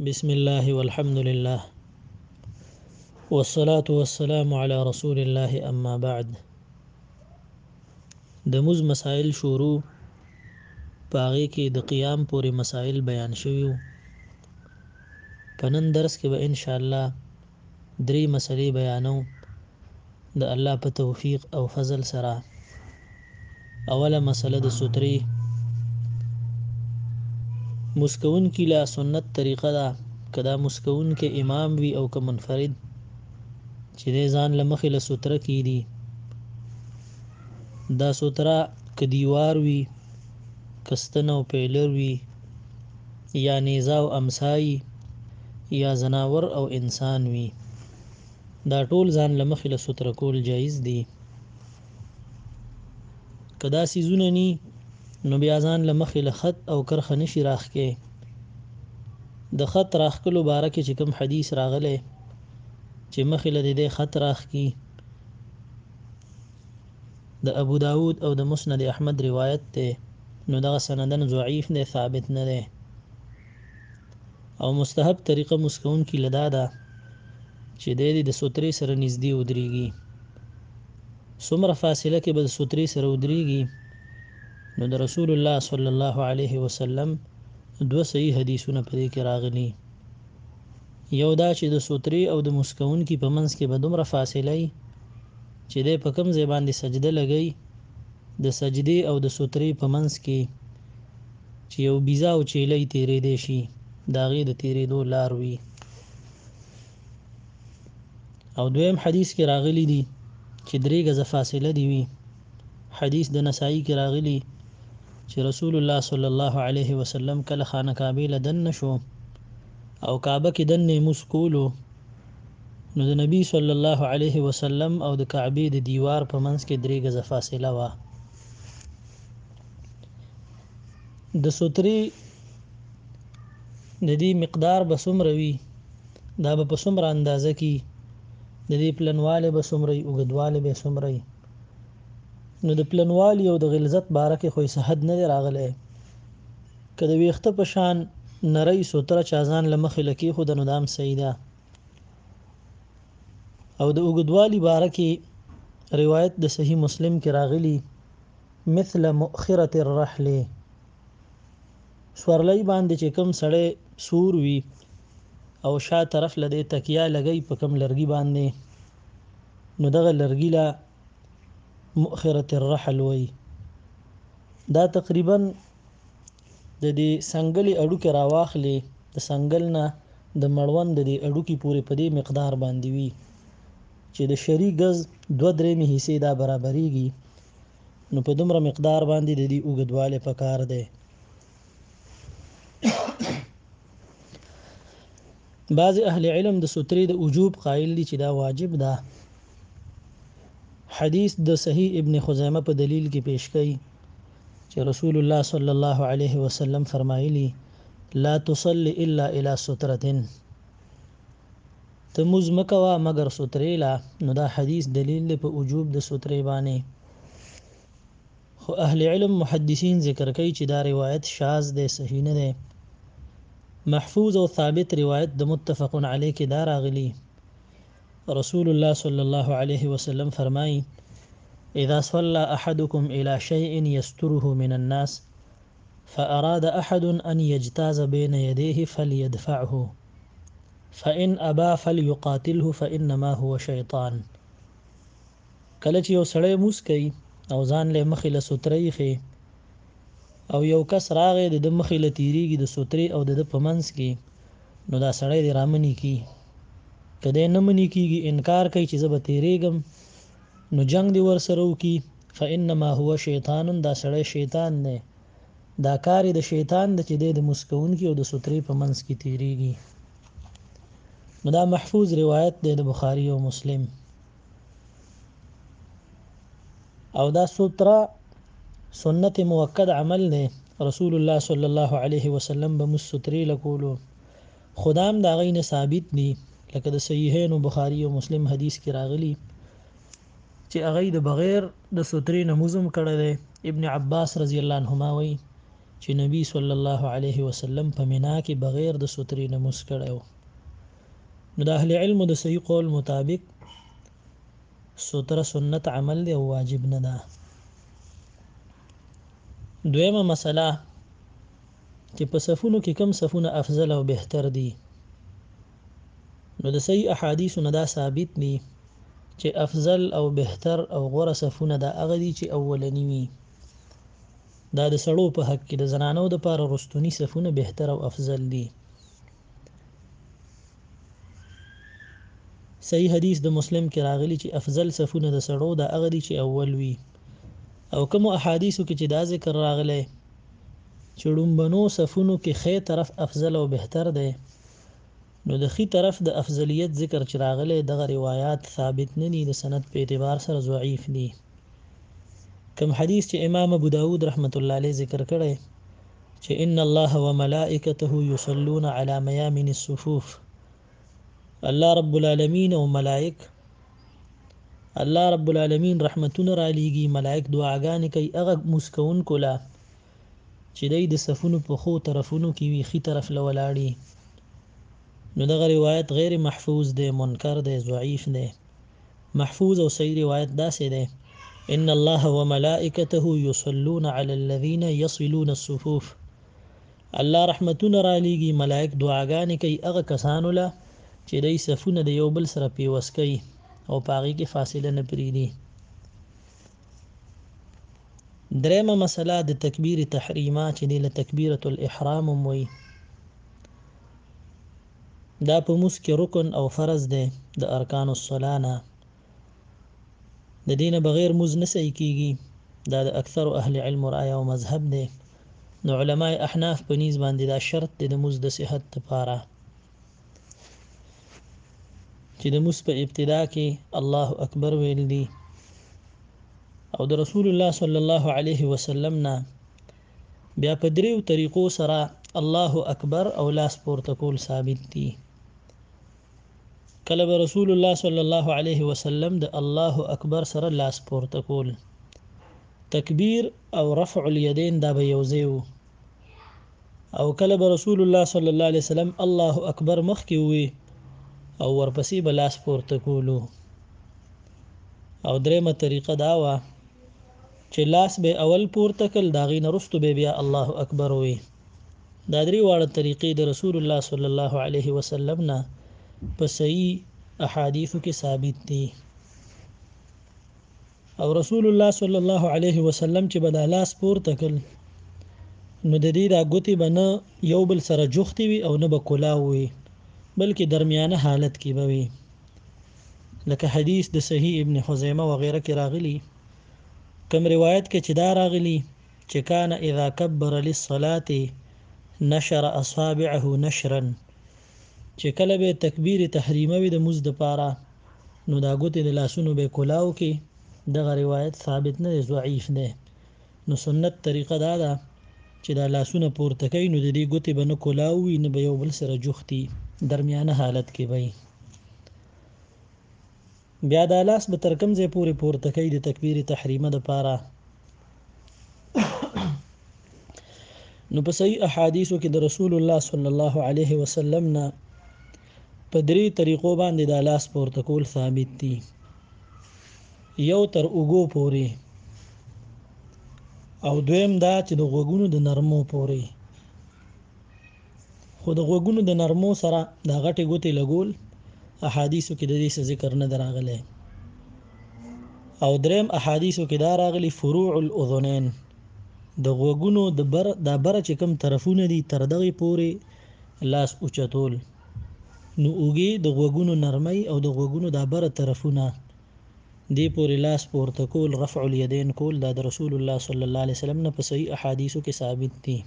بسم الله والحمد لله والصلاة والسلام على رسول الله اما بعد د موز مسائل شروع پاغي کې د قیام پورې مسائل بیان شویو په نن درس کې به ان شاء الله درې مسئلې بیانوم د الله په توفیق او فضل سره اوله مسئله د سترې مونځ کوونکي له سنت طریقه ده که دا مونځ کوونکی امام وي او که منفرد چې دی ځان له مخې له ستره کیدي دا ستره که دیوار وي که ستن او پیلر وي یا نیزه او امسا یي یا ځناور او انسان وي دا ټول ځان له مخې له ستره کول جایز دي که دا څیزونه ني نو بیا ځان له مخې له خط او کرښه نشي راښکې د خط راښکلو باره کې چې کوم حدیث راغلی چې مخې له دې خط راښکي د ابو داود او د مسند احمد روایت ته نو دغه سندن ضعیف نه ثابت نه دی او مستحب طریقه موس کوونکي له دا ده چې دی دې د سترې سره نږدې ودرېږي څومره فاصله کې به د سترې سره ودرېږي نو د رسول الله صلی الله علیه وسلم دوه صحیح حدیثونه په دې کې راغلي یو دا چې د سترې او د مسکون کې په منځ کې به دومره فاصله وي چې دی په کوم ځای باندې سجده لګوي د سجدې او د سترې په منځ کې چې یو بیزه او چیلۍ تیریدای شي د هغې د تیریدو لار وي او دویم حدیث کې راغلي دي چې درې غزه فاصله دی وي حدیث د نسائی کې راغلي چې رسول الله صلی الله علیه وسلم کله خانه کعبه لدن نشو او کعبه کې دنه مسکولو نو د نبی صلی الله علیه وسلم او د کعبه د دیوار په منځ کې درې غزه فاصله وه د ستري د دې مقدار به څومره وي دا به په څومره اندازه کې د دې پلنواله به څومره وي اوږدواله به څومره وي نو د پلنوالي او د غلظت باره کې خو یې حد نه دی راغلی که د ویښته په شان نری سوتره چا ځان له مخې لکې خو د نو دام صحیح ده او د اوږدوالي باره کې روایت د صحیح مسلم کې راغلی مثل مؤخره الرحل سورلۍ باندې چې کم سړی سور وي او شا طرف لدې تکیا لګی په کم لرګي باندې نو دغه لرګي لا مؤخره الرحل وي دا تقریبا د دې څنګلې اډوکې راواخلې، د څنګل نه د مړوند د دې اډوکي پورې په دې مقدار باندې وي، چې د شري ګز دوه درېمې حصې دا برابرېږي، نو په دومره مقدار باندې د دې اوږدوالی په کار دی. بعضې اهل علم د سترې د وجوب قائل دي، چې دا واجب ده. حدیث د صحیح ابن خزیمه په دلیل کې پیش کوي. چې رسول الله صلی الله علیه وسلم فرمایلی لا تصل الا الى ستره ته موز مکوا مگر سترې لا نو دا حدیث دلیل دی په وجوب د سترې باندې خو اهل علم محدثین ذکر کوي چې دا روایت شاذ دی صحیح نه دی محفوظ او ثابت روایت د متفق علیه کې دا راغلی رسول الله صلی الله علیه وسلم فرمایی اذا صلى احدكم الى شيء يستره من الناس فاراد احد ان يجتاز بين يديه فليدفعه فان ابى فليقاتله فانما هو شیطان کله چې یو سړی موسکی او ځان له مخې له ستره ایښی او یو کس راغی د ده مخې له تیریږي د سترې او د ده په منځ کې نو دا سړی دې رامنی کی که دی نه منی کیږي انکار کوي چې زه به تیریږم نو جنگ دې ورسره وکړي فانما هو شیطان دا سړی شیطان دی دا کار د شیطان د چې دی د مسکونکي او د سترې په منځ کې تیریږي نو دا محفوظ روایت دی د بخاری او مسلم او دا سوترا سنت موکد عمل دی رسول الله صلی الله علیه وسلم به مس سوتری لکولو خدام دا غین ثابت دی لکه د صحیحین او بخاری او مسلم حدیث کې راغلی چې هغه د بغیر د سوتری نموزم کړه دی ابن عباس رضی الله عنهما وی چې نبی صلی الله علیه وسلم په مینا کې بغیر د سوتری نموز کړه نو د اهل علمو د صحیح قول مطابق ستره سنت عمل دی او واجب نه ده دویمه مسله چې په صفونو کې کم صفونه افضل او بهتر دي نو د صحیح احادیثو نه دا ثابت دي چې افضل او بهتر او غوره صفونه دا هغه دي چې اولنی وي دا د سړو په حق کې د زنانو د پاره رستونی صفونه بهتر او افضل دي صحیح حدیث د مسلم کې راغلی چې افضل صفونه د سړو د هغه دي چې اول وي او کوم احادیثو کې چې دا ذکر راغلی چې ړومبنو صفونو کې خې طرف افضل او بهتر دی نو د خې طرف د افضلیت ذکر چې راغلی دغه روایت ثابت نه دي د سند په اعتبار سره ضعیف دي کوم حدیث چې امام ابو داود رحمت الله علیه ذکر کړی چې ان الله وملائکته یصلون علی میامن الصفوف الله رب العالمین او ملائک الله رب العالمین رحمتونه را لیږي ملائک دعاګانې کوي هغه مسکون کولا چې دای د صفونو په خو طرفونو کې وی خي طرف لولاړي نو دغه روایت غیر محفوظ دی منکر دی ضعیف دی محفوظ او صحیح روایت داسې دی، ان الله وملائکته یصلون علی الذین یصلون الصفوف، الله رحمتونه رالیږي، ملائک دعاګانې کوي هغه کسانو له چې دوی صفونه د یو بل سره پیوست کوي او په هغې کې فاصله نه پرېږدي. درېیمه مسله د تکبیر تحریمه چې دې له تکبیرة الاحرام هم وایي. دا په مونځ کې رکن او فرض دی د ارکان الصلاة نه د دې نه بغیر مونځ نه صحیح کیږي دا د اکثرو اهل علم رایه او مذهب دی نو علماء احناف په نیز باندې دا شرط دی د مونځ د صحت لپاره چې د مونځ په ابتدا کې الله اکبر ویل دي او د رسول الله صلی الله علیه وسلم نه بیا په دریو طریقو سره الله اکبر او لاس پورته کول ثابت دي کله به رسول الله صلی الله علیه وسلم د الله اکبر سره لاس پورته کول تکبیر او رفع الیدین دا به یوځای وو او کله به رسول الله صلی الله علیه وسلم الله اکبر مخکې وي او ورپسې به لاس پورته کولو او درېمه طریقه دا وه چې لاس به اول پورته کړ دا غي نرستو به بیا الله اکبر وي دا درې واړه طریقې د رسول الله صلی الله علیه وسلم نه په صحیح احادیثو کې ثابت دي او رسول الله صلی الله علیه وسلم چې بد لاس پورته کړ نو د دې دا ګوتې بنه یو بل سره جوختي وي او نه به کولاوي بلکې درمیانه حالت کې به وي لکه حديث د صحيح ابن خزيمه وغيره کې راغلي کوم روايت کې چې دا راغلي چې کان اذا کبر للصلاة نشر اصابعه نشرا چې کله به تکبیر تحریمه وي د مز د پاره نو دا ګوتې د لاسونو به کولاو کې دغه روایت ثابت نه دی ضعیف دی نو سنت طریقه دا ده چې دا لاسونه پورته کوي نو د دې ګوتې به نه کولاو وي نه به یو بل سره جوختي درمیانه حالت کې به بیا دا لاس به تر کوم ځای پورې پورته کوي د تکبیر تحریمه د پاره نو په صحیح احادیثو کې د رسول الله صلی الله علیه وسلم نه په درې طریقو باندې دا لاس پورته کول ثابت دي یو تر اوږو پورې او دویم دا چې د غوږونو د نرمو پورې خو د غوږونو د نرمو سره د غټې ګوتې لګول احادیثو کې د دې ذکر نه دراغلی او دریم احادیثو کې دا راغلی فروع الاذنین د غوګونو د بر د بر چې کم طرفونه دي تر دغه پوري لاس اوچتول نو اوګي د غوګونو نرمي او د غوګونو د بر طرفونه دې پورې لاس پورته کول، رفع الیدین، کول دا د رسول الله صلی الله علیه وسلم نه په صحیح احادیثو کې ثابت دي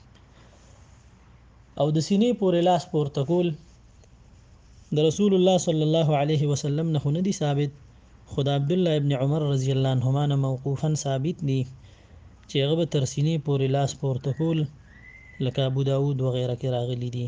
او د سینې پورې لاس پورته کول د رسول الله صلی الله علیه وسلم نه خو نه دي ثابت خو د عبدالله ابن عمر رضی الله عنهما نه موقوفا ثابت دي چې هغه به تر سینې پورې لاس پورته کول لکه ابو داود وغیره کې راغلي دي.